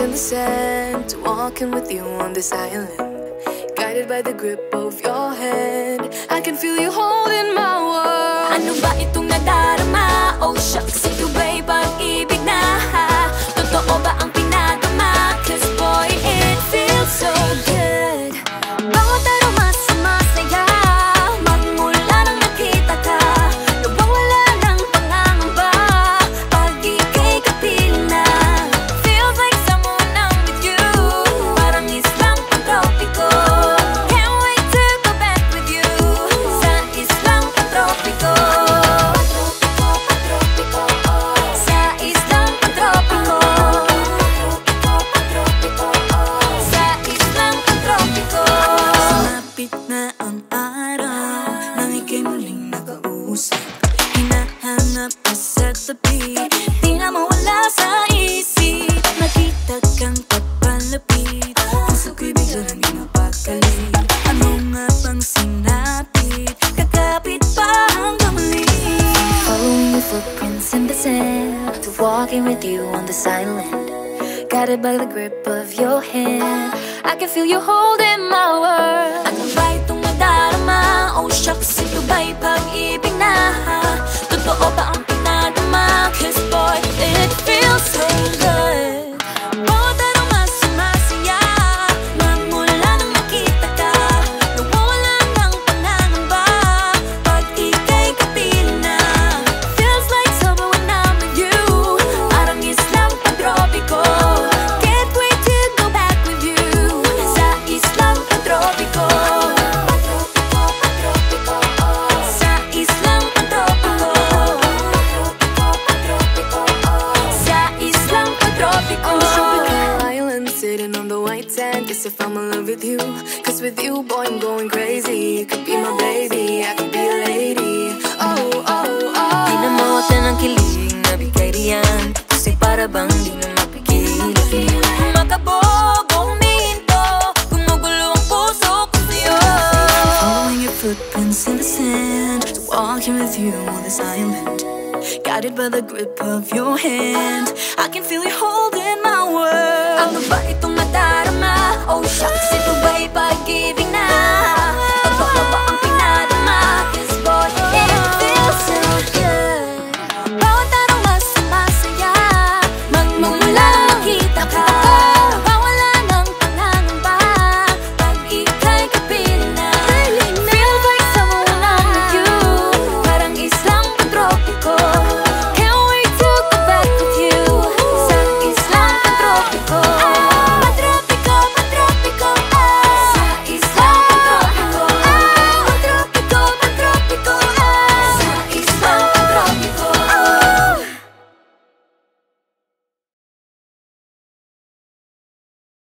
in the sand, walking with you on this island. Guided by the grip of your hand, I can feel you holding my world. Ano? Sa tabi Di na mawala sa isip. Nakita kang papalapit. Puso ko'y bigla nang napakali Ano nga bang sinapit? Kakapit pa hanggang Following your footprints in the sand. To walking with you on this island Guided by the grip of your hand. I can feel you holding my world. Ano ba itong Guess if I'm in love with you. Cause with you, boy, I'm going crazy. You could be my baby, I could be a lady. Oh, oh, oh. Di na mawata ng kilig na bigay riyan Kasi para bang di na mapigil Makabog o huminto Gumugulo ang puso ko sa'yo Following your footprints in the sand Walking with you on this island Guided by the grip of your hand I can feel you holding my world Ano ba itong nadarama? Oh shucks, ito ba'y pag-ibig na?